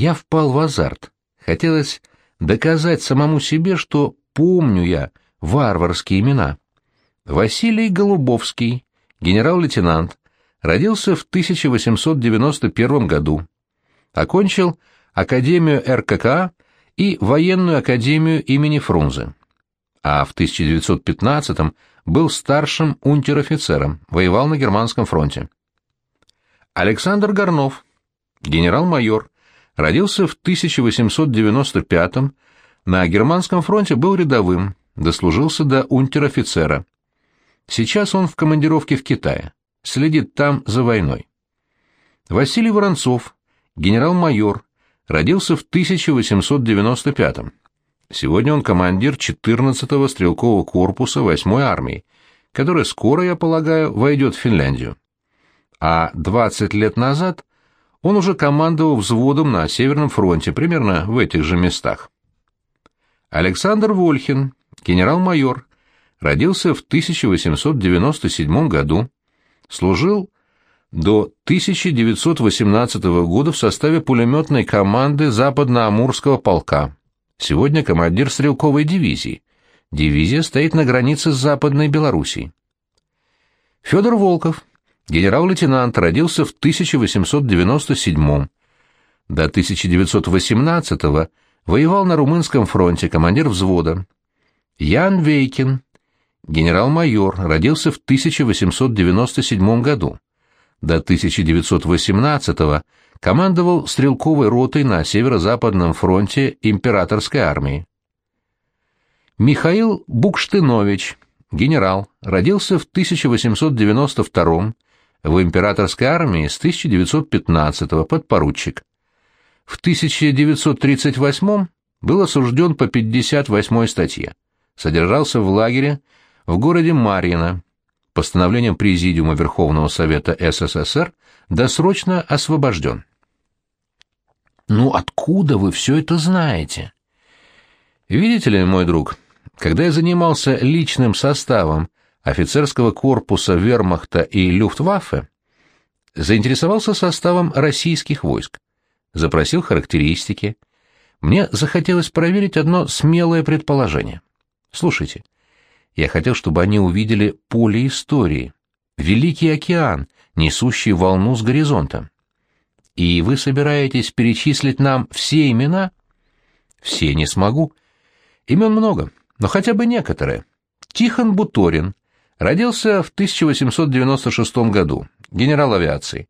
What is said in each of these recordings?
Я впал в азарт. Хотелось доказать самому себе, что помню я варварские имена. Василий Голубовский, генерал-лейтенант, родился в 1891 году. Окончил Академию РККА и Военную академию имени Фрунзе. А в 1915 был старшим унтер-офицером, воевал на Германском фронте. Александр Горнов, генерал-майор, родился в 1895 на Германском фронте был рядовым, дослужился до унтер-офицера. Сейчас он в командировке в Китае, следит там за войной. Василий Воронцов, генерал-майор, родился в 1895 -м. Сегодня он командир 14-го стрелкового корпуса 8-й армии, которая скоро, я полагаю, войдет в Финляндию. А 20 лет назад он уже командовал взводом на Северном фронте, примерно в этих же местах. Александр Вольхин, генерал-майор, родился в 1897 году, служил до 1918 года в составе пулеметной команды Западно-Амурского полка. Сегодня командир стрелковой дивизии. Дивизия стоит на границе с Западной Белоруссией. Федор Волков, генерал-лейтенант, родился в 1897 До 1918 воевал на Румынском фронте, командир взвода. Ян Вейкин, генерал-майор, родился в 1897 году. До 1918 командовал стрелковой ротой на Северо-Западном фронте императорской армии. Михаил Букштынович, генерал, родился в 1892 в императорской армии с 1915 подпоручик. В 1938 был осужден по 58 статье. Содержался в лагере в городе Марьино. Постановлением Президиума Верховного Совета СССР досрочно освобожден. Ну откуда вы все это знаете? Видите ли, мой друг, когда я занимался личным составом офицерского корпуса Вермахта и Люфтваффе, заинтересовался составом российских войск, запросил характеристики. Мне захотелось проверить одно смелое предположение. Слушайте, я хотел, чтобы они увидели поле истории, великий океан, несущий волну с горизонта. И вы собираетесь перечислить нам все имена? Все не смогу. Имен много, но хотя бы некоторые. Тихон Буторин. Родился в 1896 году. Генерал авиации.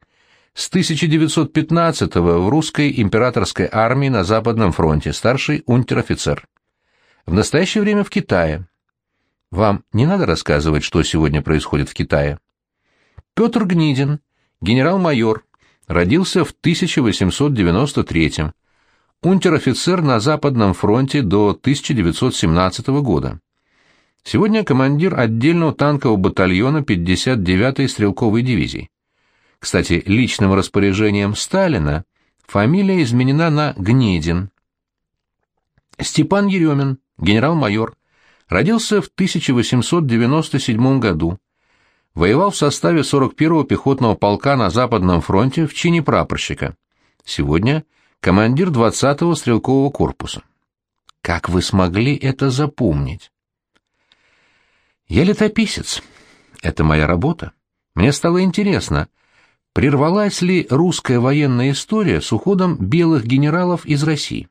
С 1915 в русской императорской армии на Западном фронте, старший унтер-офицер. В настоящее время в Китае. Вам не надо рассказывать, что сегодня происходит в Китае. Петр Гнидин, генерал-майор, родился в 1893 унтер-офицер на Западном фронте до 1917 года. Сегодня командир отдельного танкового батальона 59-й стрелковой дивизии. Кстати, личным распоряжением Сталина фамилия изменена на Гнедин. Степан Еремин, генерал-майор, родился в 1897 году, воевал в составе 41-го пехотного полка на Западном фронте в чине прапорщика. Сегодня командир 20-го стрелкового корпуса. Как вы смогли это запомнить? Я летописец. Это моя работа. Мне стало интересно, прервалась ли русская военная история с уходом белых генералов из России.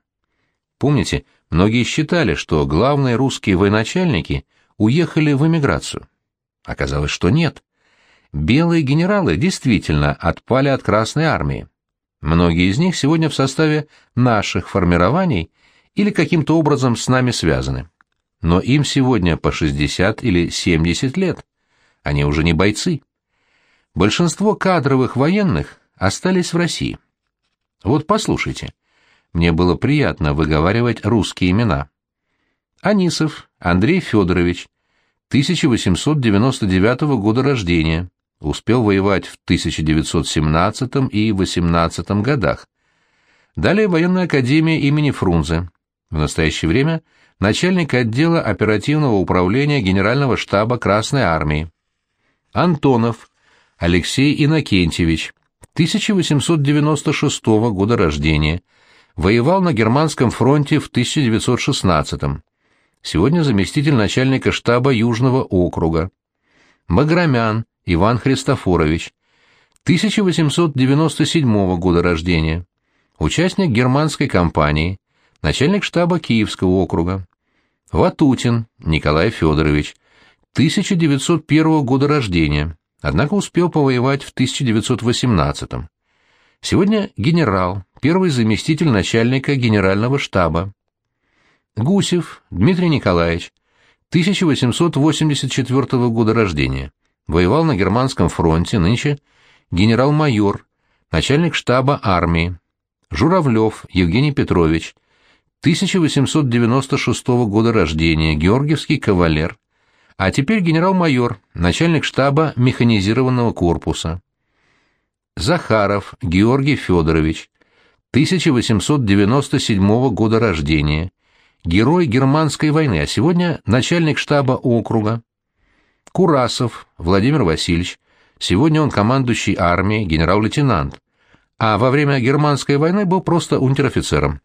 Помните, многие считали, что главные русские военачальники уехали в эмиграцию. Оказалось, что нет. Белые генералы действительно отпали от Красной армии. Многие из них сегодня в составе наших формирований или каким-то образом с нами связаны. Но им сегодня по 60 или 70 лет. Они уже не бойцы. Большинство кадровых военных остались в России. Вот послушайте. Мне было приятно выговаривать русские имена. Анисов Андрей Федорович, 1899 года рождения, успел воевать в 1917 и 18 годах. Далее военная академия имени Фрунзе. В настоящее время начальник отдела оперативного управления Генерального штаба Красной армии. Антонов Алексей Иннокентьевич, 1896 года рождения, воевал на германском фронте в 1916 -м. Сегодня заместитель начальника штаба Южного округа. Магромян Иван Христофорович, 1897 года рождения. Участник германской кампании, начальник штаба Киевского округа. Ватутин Николай Федорович, 1901 года рождения, однако успел повоевать в 1918 -м. Сегодня генерал, первый заместитель начальника генерального штаба. Гусев Дмитрий Николаевич, 1884 года рождения, воевал на германском фронте, нынче генерал-майор, начальник штаба армии. Журавлев Евгений Петрович, 1896 года рождения, георгиевский кавалер, а теперь генерал-майор, начальник штаба механизированного корпуса. Захаров Георгий Федорович, 1897 года рождения, герой Германской войны, а сегодня начальник штаба округа. Курасов Владимир Васильевич, сегодня он командующий армией, генерал-лейтенант, а во время Германской войны был просто унтер-офицером.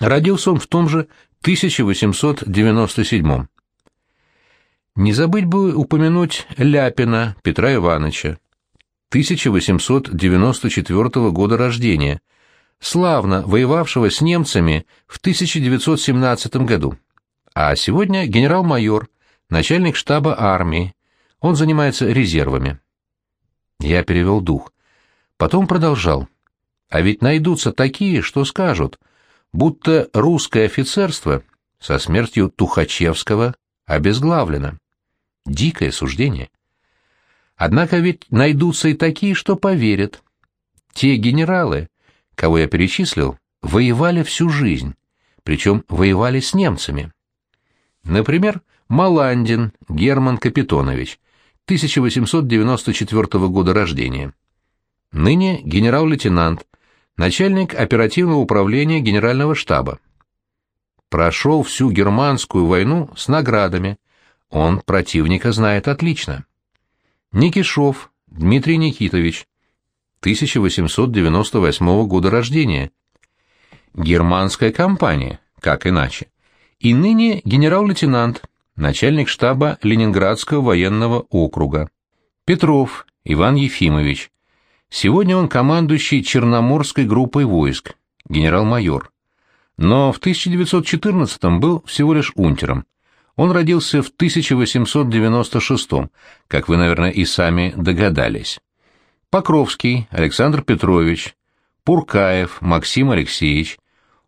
Родился он в том же 1897 Не забыть бы упомянуть Ляпина Петра Ивановича, 1894 года рождения, славно воевавшего с немцами в 1917 году. А сегодня генерал-майор, начальник штаба армии. Он занимается резервами. Я перевел дух. Потом продолжал. А ведь найдутся такие, что скажут, будто русское офицерство со смертью Тухачевского обезглавлено. Дикое суждение. Однако ведь найдутся и такие, что поверят. Те генералы, кого я перечислил, воевали всю жизнь, причем воевали с немцами. Например, Маландин Герман Капитонович, 1894 года рождения. Ныне генерал-лейтенант, начальник оперативного управления генерального штаба. Прошел всю германскую войну с наградами. Он противника знает отлично. Никишов Дмитрий Никитович, 1898 года рождения. Германская компания, как иначе. И ныне генерал-лейтенант, начальник штаба Ленинградского военного округа. Петров Иван Ефимович. Сегодня он командующий Черноморской группой войск, генерал-майор. Но в 1914 был всего лишь унтером. Он родился в 1896, как вы, наверное, и сами догадались. Покровский Александр Петрович, Пуркаев Максим Алексеевич,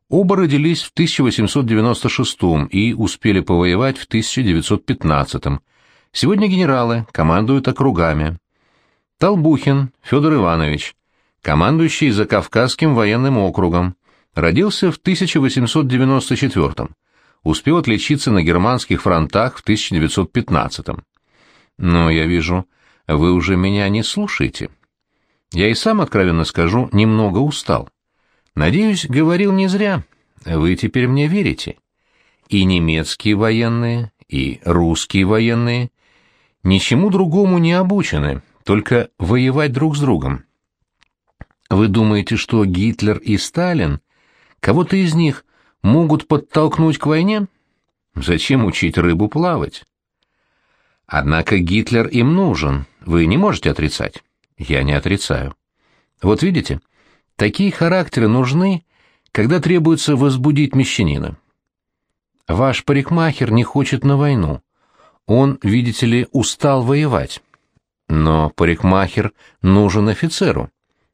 оба родились в 1896 и успели повоевать в 1915. Сегодня генералы командуют округами. Толбухин Федор Иванович, командующий Закавказским военным округом, родился в 1894 успел отличиться на германских фронтах в 1915 -м. Но я вижу, вы уже меня не слушаете. Я и сам, откровенно скажу, немного устал. Надеюсь, говорил не зря. Вы теперь мне верите. И немецкие военные, и русские военные ничему другому не обучены, только воевать друг с другом. Вы думаете, что Гитлер и Сталин, кого-то из них, могут подтолкнуть к войне? Зачем учить рыбу плавать? Однако Гитлер им нужен, вы не можете отрицать. Я не отрицаю. Вот видите, такие характеры нужны, когда требуется возбудить мещанина. Ваш парикмахер не хочет на войну. Он, видите ли, устал воевать. Но парикмахер нужен офицеру.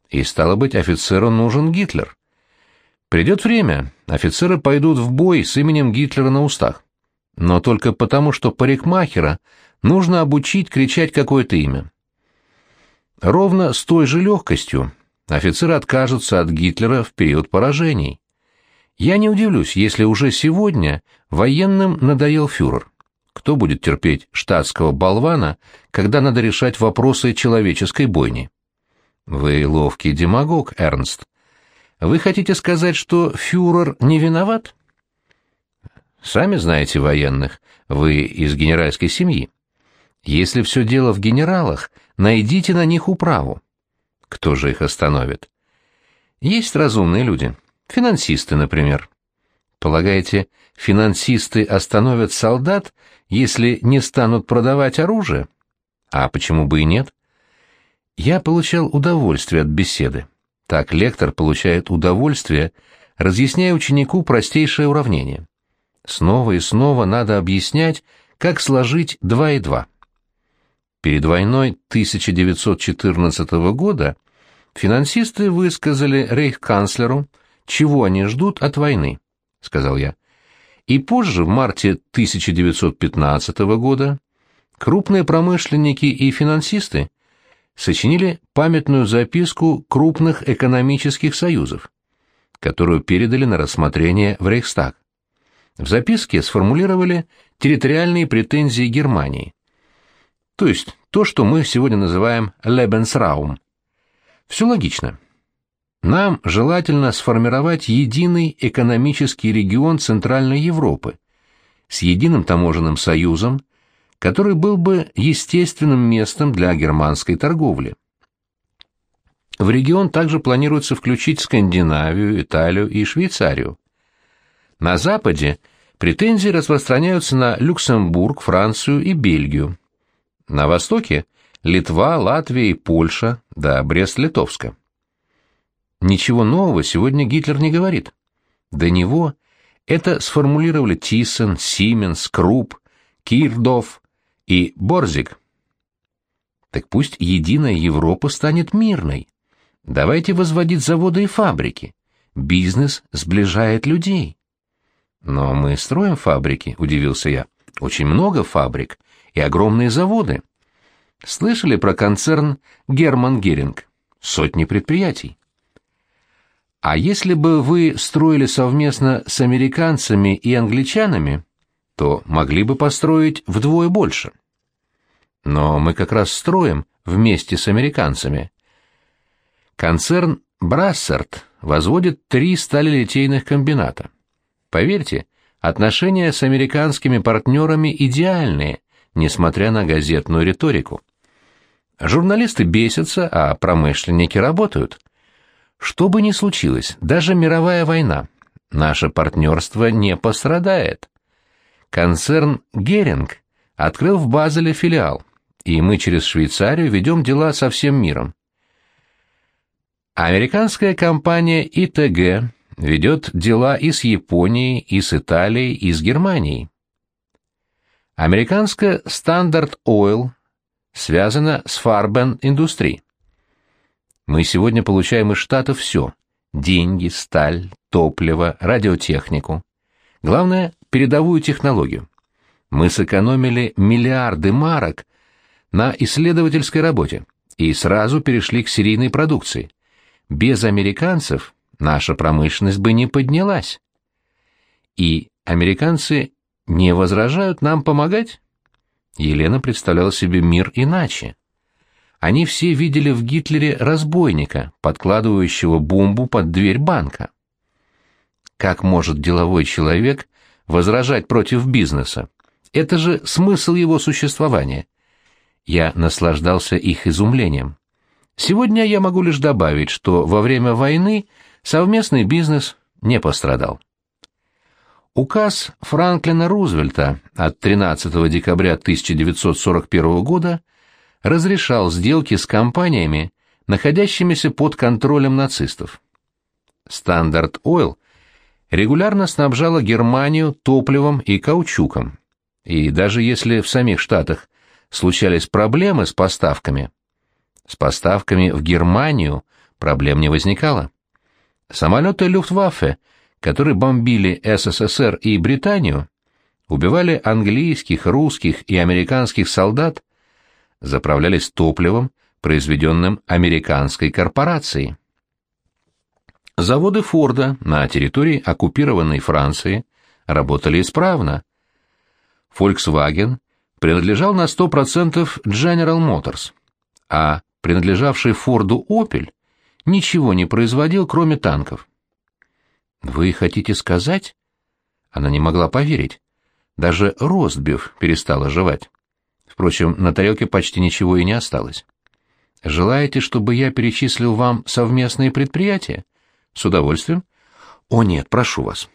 И, стало быть, офицеру нужен Гитлер. Придет время, офицеры пойдут в бой с именем Гитлера на устах. Но только потому, что парикмахера нужно обучить кричать какое-то имя. Ровно с той же легкостью офицеры откажутся от Гитлера в период поражений. Я не удивлюсь, если уже сегодня военным надоел фюрер. Кто будет терпеть штатского болвана, когда надо решать вопросы человеческой бойни? Вы ловкий демагог, Эрнст. Вы хотите сказать, что фюрер не виноват? Сами знаете военных, вы из генеральской семьи. Если все дело в генералах, найдите на них управу. Кто же их остановит? Есть разумные люди. Финансисты, например. Полагаете, финансисты остановят солдат, если не станут продавать оружие? А почему бы и нет? Я получал удовольствие от беседы. Так лектор получает удовольствие, разъясняя ученику простейшее уравнение. Снова и снова надо объяснять, как сложить 2 и 2. Перед войной 1914 года финансисты высказали рейхканцлеру, чего они ждут от войны, сказал я. И позже, в марте 1915 года, крупные промышленники и финансисты сочинили памятную записку крупных экономических союзов, которую передали на рассмотрение в Рейхстаг. В записке сформулировали территориальные претензии Германии, то есть то, что мы сегодня называем Lebensraum. Все логично. Нам желательно сформировать единый экономический регион Центральной Европы с единым таможенным союзом, который был бы естественным местом для германской торговли. В регион также планируется включить Скандинавию, Италию и Швейцарию. На Западе претензии распространяются на Люксембург, Францию и Бельгию. На Востоке – Литва, Латвия и Польша, да Брест-Литовска. Ничего нового сегодня Гитлер не говорит. До него это сформулировали Тиссен, Сименс, Круп, Кирдов и Борзик. Так пусть единая Европа станет мирной. Давайте возводить заводы и фабрики. Бизнес сближает людей. Но мы строим фабрики, удивился я. Очень много фабрик и огромные заводы. Слышали про концерн Герман Геринг? Сотни предприятий. А если бы вы строили совместно с американцами и англичанами, то могли бы построить вдвое больше. Но мы как раз строим вместе с американцами. Концерн Брассерт возводит три сталелитейных комбината. Поверьте, отношения с американскими партнерами идеальные, несмотря на газетную риторику. Журналисты бесятся, а промышленники работают. Что бы ни случилось, даже мировая война, наше партнерство не пострадает. Концерн «Геринг» открыл в Базеле филиал, и мы через Швейцарию ведем дела со всем миром. Американская компания ИТГ ведет дела и с Японией, и с Италией, и с Германией. Американская Standard Oil связана с Farben Industry. Мы сегодня получаем из Штатов все – деньги, сталь, топливо, радиотехнику. Главное – передовую технологию. Мы сэкономили миллиарды марок на исследовательской работе и сразу перешли к серийной продукции. Без американцев наша промышленность бы не поднялась. И американцы не возражают нам помогать? Елена представляла себе мир иначе. Они все видели в Гитлере разбойника, подкладывающего бомбу под дверь банка. Как может деловой человек возражать против бизнеса? Это же смысл его существования. Я наслаждался их изумлением. Сегодня я могу лишь добавить, что во время войны совместный бизнес не пострадал. Указ Франклина Рузвельта от 13 декабря 1941 года разрешал сделки с компаниями, находящимися под контролем нацистов. Стандарт Ойл регулярно снабжала Германию топливом и каучуком. И даже если в самих Штатах случались проблемы с поставками, с поставками в Германию проблем не возникало. Самолеты Люфтваффе, которые бомбили СССР и Британию, убивали английских, русских и американских солдат заправлялись топливом, произведенным американской корпорацией. Заводы Форда на территории оккупированной Франции работали исправно. Volkswagen принадлежал на 100% General Motors, а принадлежавший Форду Opel ничего не производил, кроме танков. «Вы хотите сказать?» Она не могла поверить. Даже ростбиф перестала жевать. Впрочем, на тарелке почти ничего и не осталось. Желаете, чтобы я перечислил вам совместные предприятия? С удовольствием. О нет, прошу вас.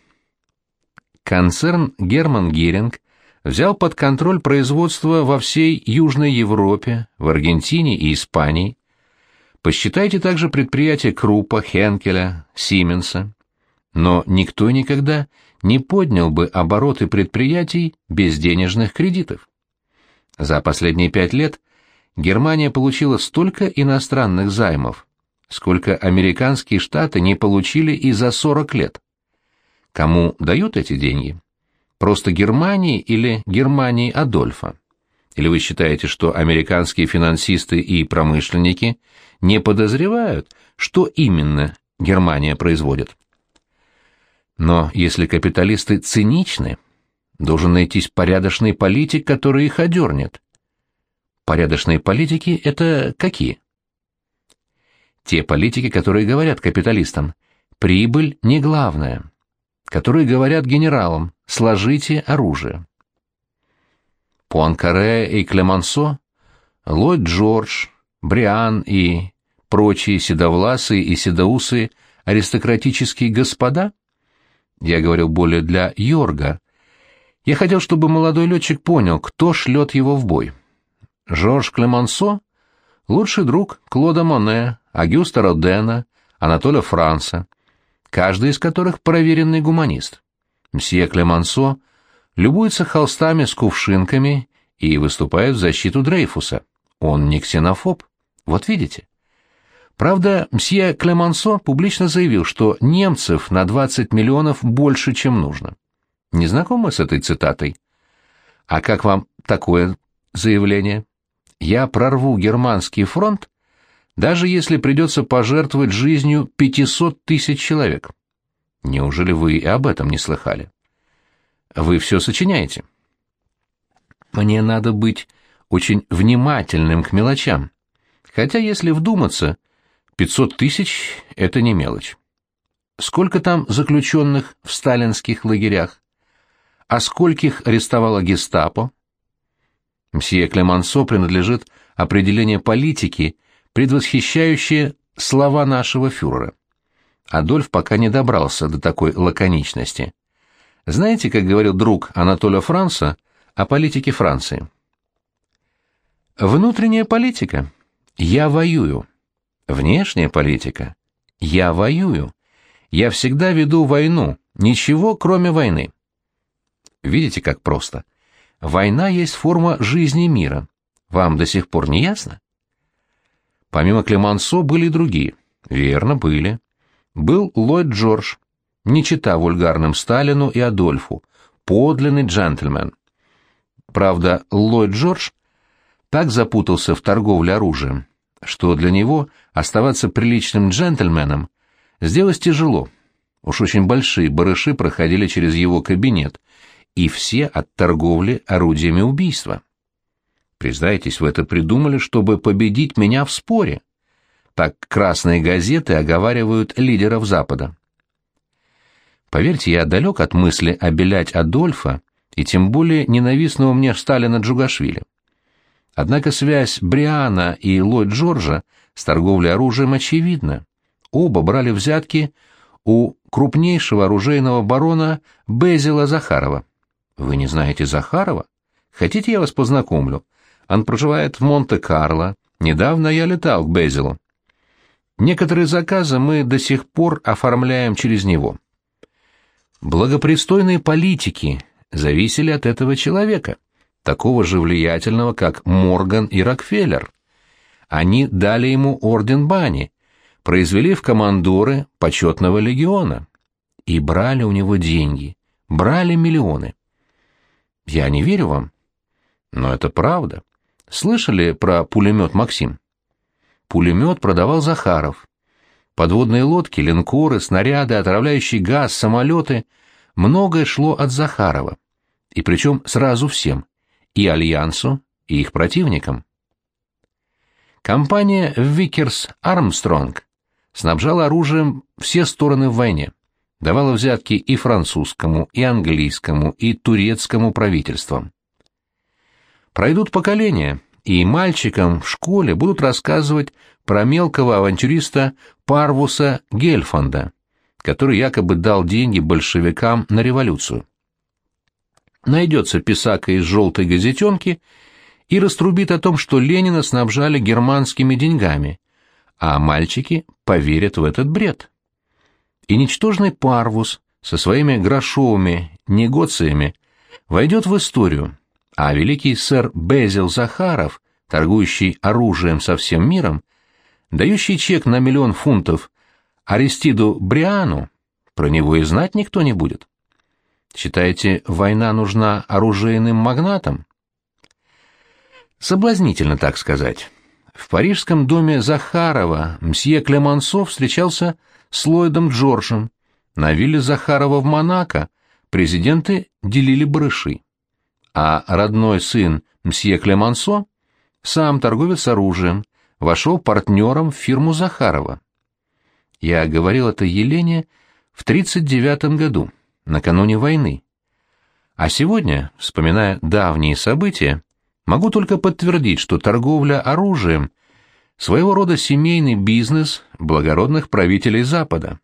Концерн Герман Геринг взял под контроль производство во всей Южной Европе, в Аргентине и Испании. Посчитайте также предприятия Крупа, Хенкеля, Сименса. Но никто никогда не поднял бы обороты предприятий без денежных кредитов. За последние пять лет Германия получила столько иностранных займов, сколько американские штаты не получили и за 40 лет. Кому дают эти деньги? Просто Германии или Германии Адольфа? Или вы считаете, что американские финансисты и промышленники не подозревают, что именно Германия производит? Но если капиталисты циничны, должен найтись порядочный политик, который их одернет. Порядочные политики — это какие? Те политики, которые говорят капиталистам, прибыль не главное, которые говорят генералам, сложите оружие. Пуанкаре и Клемансо, Ллойд Джордж, Бриан и прочие седовласые и седоусые аристократические господа? Я говорил более для Йорга. Я хотел, чтобы молодой летчик понял, кто шлет его в бой. Жорж Клемансо — лучший друг Клода Моне, Агюста Родена, Анатоля Франца, каждый из которых проверенный гуманист. Мсье Клемансо любуется холстами с кувшинками и выступает в защиту Дрейфуса. Он не ксенофоб. Вот видите. Правда, мсье Клемансо публично заявил, что немцев на 20 миллионов больше, чем нужно. Не знакомы с этой цитатой? А как вам такое заявление? Я прорву германский фронт даже если придется пожертвовать жизнью 500 тысяч человек. Неужели вы и об этом не слыхали? Вы все сочиняете. Мне надо быть очень внимательным к мелочам. Хотя, если вдуматься, 500 тысяч — это не мелочь. Сколько там заключенных в сталинских лагерях? А скольких арестовало гестапо? Мсье Клемансо принадлежит определение политики предвосхищающие слова нашего фюрера. Адольф пока не добрался до такой лаконичности. Знаете, как говорил друг Анатоля Франца о политике Франции? Внутренняя политика. Я воюю. Внешняя политика. Я воюю. Я всегда веду войну. Ничего, кроме войны. Видите, как просто. Война есть форма жизни мира. Вам до сих пор не ясно? Помимо Клемансо были другие. Верно, были. Был Ллойд Джордж, не чита вульгарным Сталину и Адольфу, подлинный джентльмен. Правда, Ллойд Джордж так запутался в торговле оружием, что для него оставаться приличным джентльменом сделалось тяжело. Уж очень большие барыши проходили через его кабинет, и все от торговли орудиями убийства. Признайтесь, вы это придумали, чтобы победить меня в споре. Так красные газеты оговаривают лидеров Запада. Поверьте, я далек от мысли обелять Адольфа и тем более ненавистного мне Сталина Джугашвили. Однако связь Бриана и Ллойд Джорджа с торговлей оружием очевидна. Оба брали взятки у крупнейшего оружейного барона Безила Захарова. Вы не знаете Захарова? Хотите, я вас познакомлю? Он проживает в Монте-Карло. Недавно я летал к Безилу. Некоторые заказы мы до сих пор оформляем через него. Благопристойные политики зависели от этого человека, такого же влиятельного, как Морган и Рокфеллер. Они дали ему орден бани, произвели в командоры почетного легиона и брали у него деньги, брали миллионы. Я не верю вам, но это правда. Слышали про пулемет «Максим»? Пулемет продавал Захаров. Подводные лодки, линкоры, снаряды, отравляющий газ, самолеты — многое шло от Захарова. И причем сразу всем — и Альянсу, и их противникам. Компания «Викерс Армстронг» снабжала оружием все стороны в войне, давала взятки и французскому, и английскому, и турецкому правительствам. Пройдут поколения, и мальчикам в школе будут рассказывать про мелкого авантюриста Парвуса Гельфанда, который якобы дал деньги большевикам на революцию. Найдется писака из желтой газетенки и раструбит о том, что Ленина снабжали германскими деньгами, а мальчики поверят в этот бред. И ничтожный Парвус со своими грошовыми негоциями войдет в историю, а великий сэр Безил Захаров, торгующий оружием со всем миром, дающий чек на миллион фунтов Аристиду Бриану, про него и знать никто не будет. Считаете, война нужна оружейным магнатам? Соблазнительно так сказать. В парижском доме Захарова мсье Клемансо встречался с Ллойдом Джорджем. На вилле Захарова в Монако президенты делили барыши. А родной сын мсье Клемансо, сам торговец оружием, вошел партнером в фирму Захарова. Я говорил это Елене в 1939 году, накануне войны. А сегодня, вспоминая давние события, могу только подтвердить, что торговля оружием – своего рода семейный бизнес благородных правителей Запада.